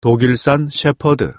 독일산 셰퍼드.